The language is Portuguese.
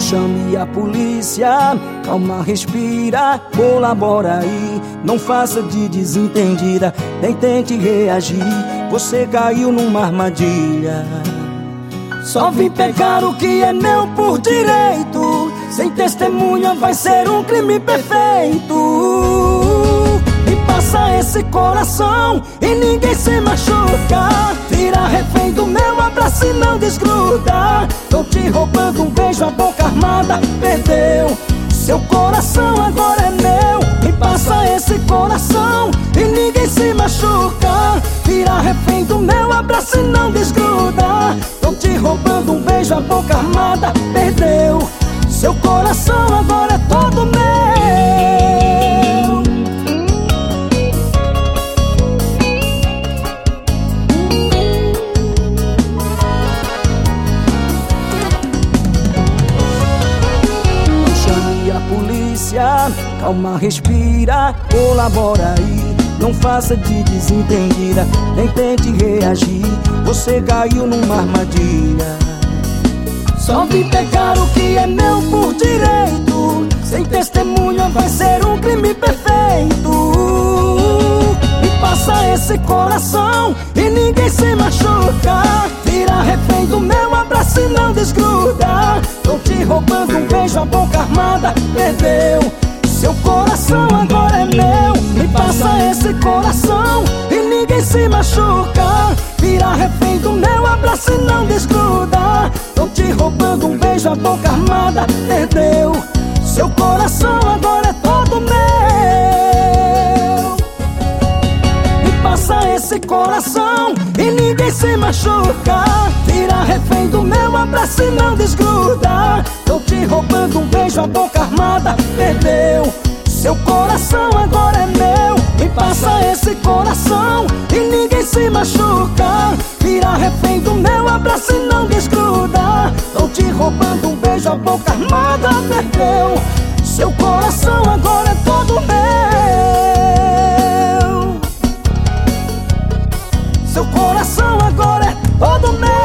Chame a polícia, calma, respira, colabora aí. Não faça de desentendida, nem tente reagir. Você caiu numa armadilha. Só vim pegar o que é meu por direito. Sem testemunha vai ser um crime perfeito. E passa esse coração e ninguém se machuca. Vira refém do meu abraço e não desgruda. Tô te roubando um beijo, a boca armada perdeu. Seu coração agora é meu. Me passa esse coração e ninguém se machuca. Vira refém do meu abraço e não desgruda. Tô te roubando um beijo, a boca armada perdeu. Seu coração agora calma, respira, colabora aí. Não faça de desentendida, nem tente reagir. Você caiu numa armadilha. Só vim pegar o que é meu por direito. Sem testemunha vai ser um crime perfeito. E passa esse coração e ninguém se machuca. Vira refém do meu abraço e não desgruda. Vira refém do meu abraço e não desgruda. Tô te roubando um beijo, a boca armada perdeu. Seu coração agora é todo meu. Me passa esse coração e ninguém se machuca. Vira refém do meu abraço e não desgruda. Tô te roubando um beijo, a boca armada perdeu. Seu coração ninguém se machuca. Vira refém do meu abraço e não desgruda. Tô te roubando um beijo, a boca armada perdeu. Seu coração agora é todo meu. Seu coração agora é todo meu.